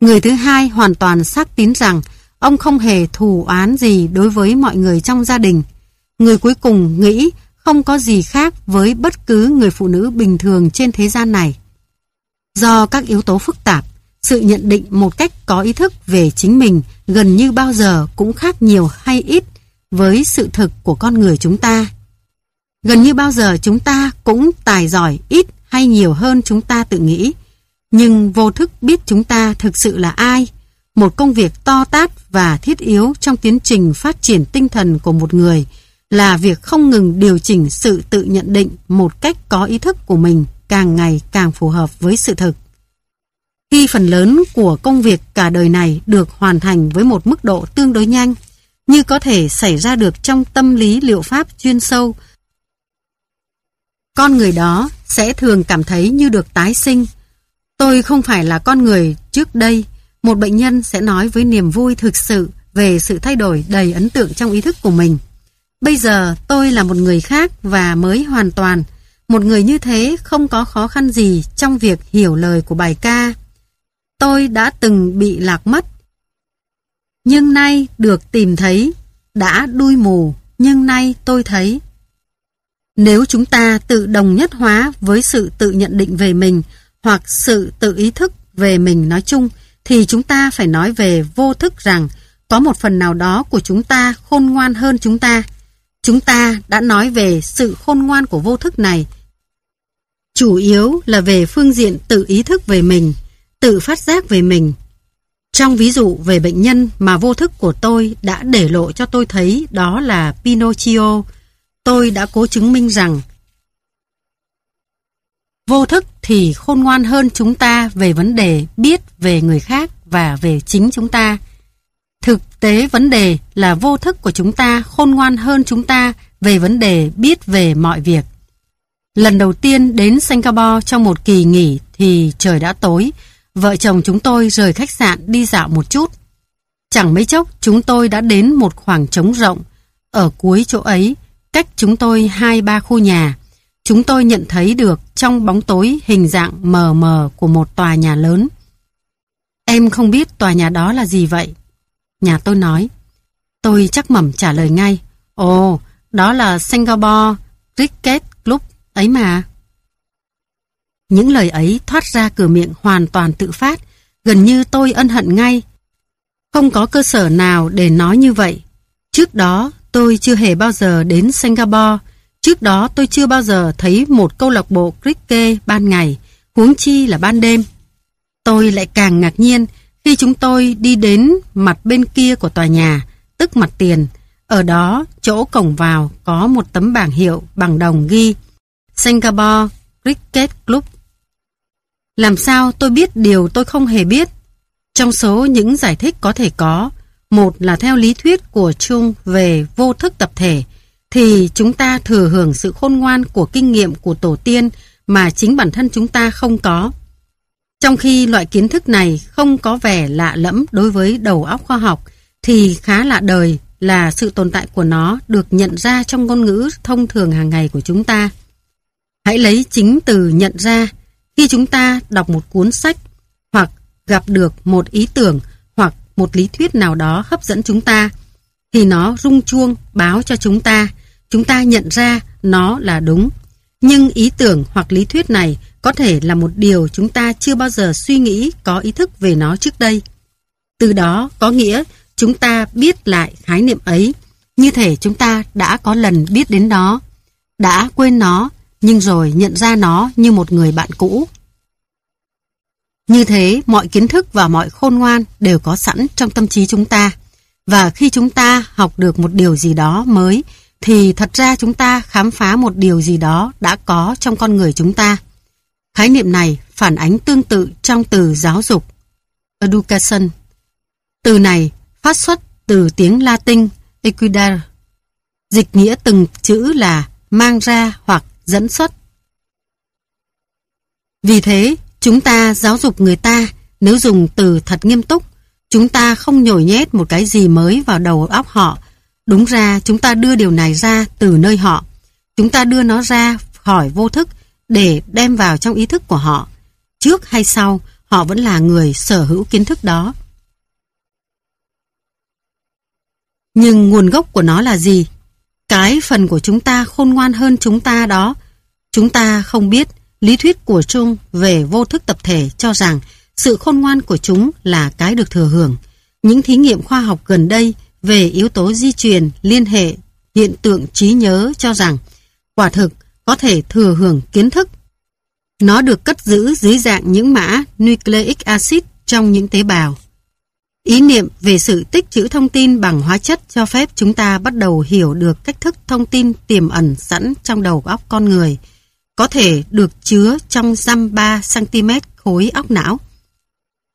Speaker 1: Người thứ hai hoàn toàn xác tín rằng ông không hề thù oán gì đối với mọi người trong gia đình. Người cuối cùng nghĩ không có gì khác với bất cứ người phụ nữ bình thường trên thế gian này. Do các yếu tố phức tạp, sự nhận định một cách có ý thức về chính mình gần như bao giờ cũng khác nhiều hay ít với sự thực của con người chúng ta. Gần như bao giờ chúng ta cũng tài giỏi ít hay nhiều hơn chúng ta tự nghĩ. Nhưng vô thức biết chúng ta thực sự là ai. Một công việc to tát và thiết yếu trong tiến trình phát triển tinh thần của một người là việc không ngừng điều chỉnh sự tự nhận định một cách có ý thức của mình càng ngày càng phù hợp với sự thực. Khi phần lớn của công việc cả đời này được hoàn thành với một mức độ tương đối nhanh, như có thể xảy ra được trong tâm lý liệu pháp chuyên sâu, con người đó sẽ thường cảm thấy như được tái sinh. Tôi không phải là con người trước đây, một bệnh nhân sẽ nói với niềm vui thực sự về sự thay đổi đầy ấn tượng trong ý thức của mình. Bây giờ tôi là một người khác và mới hoàn toàn. Một người như thế không có khó khăn gì trong việc hiểu lời của bài ca. Tôi đã từng bị lạc mất. Nhưng nay được tìm thấy, đã đuôi mù, nhưng nay tôi thấy. Nếu chúng ta tự đồng nhất hóa với sự tự nhận định về mình hoặc sự tự ý thức về mình nói chung, thì chúng ta phải nói về vô thức rằng có một phần nào đó của chúng ta khôn ngoan hơn chúng ta. Chúng ta đã nói về sự khôn ngoan của vô thức này. Chủ yếu là về phương diện tự ý thức về mình, tự phát giác về mình. Trong ví dụ về bệnh nhân mà vô thức của tôi đã để lộ cho tôi thấy đó là Pinocchio, tôi đã cố chứng minh rằng vô thức thì khôn ngoan hơn chúng ta về vấn đề biết về người khác và về chính chúng ta. Thực tế vấn đề là vô thức của chúng ta khôn ngoan hơn chúng ta về vấn đề biết về mọi việc. Lần đầu tiên đến Singapore trong một kỳ nghỉ thì trời đã tối, vợ chồng chúng tôi rời khách sạn đi dạo một chút. Chẳng mấy chốc chúng tôi đã đến một khoảng trống rộng. Ở cuối chỗ ấy, cách chúng tôi hai ba khu nhà, chúng tôi nhận thấy được trong bóng tối hình dạng mờ mờ của một tòa nhà lớn. Em không biết tòa nhà đó là gì vậy? Nhà tôi nói. Tôi chắc mẩm trả lời ngay. Ồ, đó là Singapore Cricket Club ấy mà. Những lời ấy thoát ra cửa miệng hoàn toàn tự phát, gần như tôi ân hận ngay. Không có cơ sở nào để nói như vậy. Trước đó tôi chưa hề bao giờ đến Singapore, trước đó tôi chưa bao giờ thấy một câu lạc bộ cricket ban ngày, huống chi là ban đêm. Tôi lại càng ngạc nhiên khi chúng tôi đi đến mặt bên kia của tòa nhà, tức mặt tiền, ở đó chỗ cổng vào có một tấm bảng hiệu bằng đồng ghi Singapore Cricket Club. Làm sao tôi biết điều tôi không hề biết? Trong số những giải thích có thể có, một là theo lý thuyết của Chung về vô thức tập thể, thì chúng ta thừa hưởng sự khôn ngoan của kinh nghiệm của tổ tiên mà chính bản thân chúng ta không có. Trong khi loại kiến thức này không có vẻ lạ lẫm đối với đầu óc khoa học, thì khá lạ đời là sự tồn tại của nó được nhận ra trong ngôn ngữ thông thường hàng ngày của chúng ta. Hãy lấy chính từ nhận ra khi chúng ta đọc một cuốn sách hoặc gặp được một ý tưởng hoặc một lý thuyết nào đó hấp dẫn chúng ta thì nó rung chuông báo cho chúng ta chúng ta nhận ra nó là đúng. Nhưng ý tưởng hoặc lý thuyết này có thể là một điều chúng ta chưa bao giờ suy nghĩ có ý thức về nó trước đây. Từ đó có nghĩa chúng ta biết lại khái niệm ấy, như thể chúng ta đã có lần biết đến nó, đã quên nó, nhưng rồi nhận ra nó như một người bạn cũ. Như thế, mọi kiến thức và mọi khôn ngoan đều có sẵn trong tâm trí chúng ta. Và khi chúng ta học được một điều gì đó mới, thì thật ra chúng ta khám phá một điều gì đó đã có trong con người chúng ta. Khái niệm này phản ánh tương tự trong từ giáo dục, education. Từ này phát xuất từ tiếng Latin equidare, dịch nghĩa từng chữ là mang ra hoặc dẫn xuất. Vì thế, Chúng ta giáo dục người ta, nếu dùng từ thật nghiêm túc, chúng ta không nhồi nhét một cái gì mới vào đầu óc họ. Đúng ra chúng ta đưa điều này ra từ nơi họ. Chúng ta đưa nó ra khỏi vô thức để đem vào trong ý thức của họ. Trước hay sau, họ vẫn là người sở hữu kiến thức đó. Nhưng nguồn gốc của nó là gì? Cái phần của chúng ta khôn ngoan hơn chúng ta đó. Chúng ta không biết lý thuyết của Trung về vô thức tập thể cho rằng sự khôn ngoan của chúng là cái được thừa hưởng. Những thí nghiệm khoa học gần đây về yếu tố di truyền, liên hệ, hiện tượng trí nhớ cho rằng quả thực có thể thừa hưởng kiến thức. Nó được cất giữ dưới dạng những mã nucleic acid trong những tế bào. Ý niệm về sự tích trữ thông tin bằng hóa chất cho phép chúng ta bắt đầu hiểu được cách thức thông tin tiềm ẩn sẵn trong đầu óc con người, có thể được chứa trong răm 3cm khối óc não.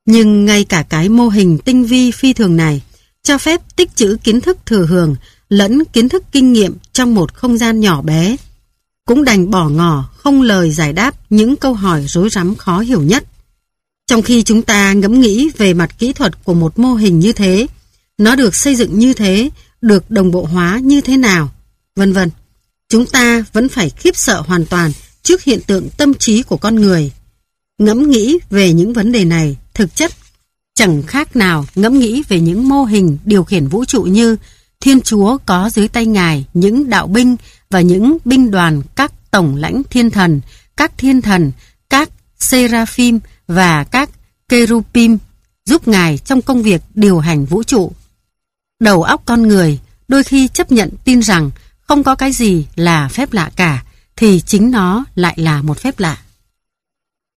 Speaker 1: Nhưng ngay cả cái mô hình tinh vi phi thường này cho phép tích trữ kiến thức thừa hưởng lẫn kiến thức kinh nghiệm trong một không gian nhỏ bé. Cũng đành bỏ ngỏ không lời giải đáp những câu hỏi rối rắm khó hiểu nhất. Trong khi chúng ta ngẫm nghĩ về mặt kỹ thuật của một mô hình như thế, nó được xây dựng như thế, được đồng bộ hóa như thế nào, vân vân. Chúng ta vẫn phải khiếp sợ hoàn toàn trước hiện tượng tâm trí của con người. Ngẫm nghĩ về những vấn đề này thực chất chẳng khác nào ngẫm nghĩ về những mô hình điều khiển vũ trụ như Thiên Chúa có dưới tay Ngài những đạo binh và những binh đoàn các tổng lãnh thiên thần, các thiên thần, các seraphim và các kerupim giúp Ngài trong công việc điều hành vũ trụ. Đầu óc con người đôi khi chấp nhận tin rằng không có cái gì là phép lạ cả, thì chính nó lại là một phép lạ.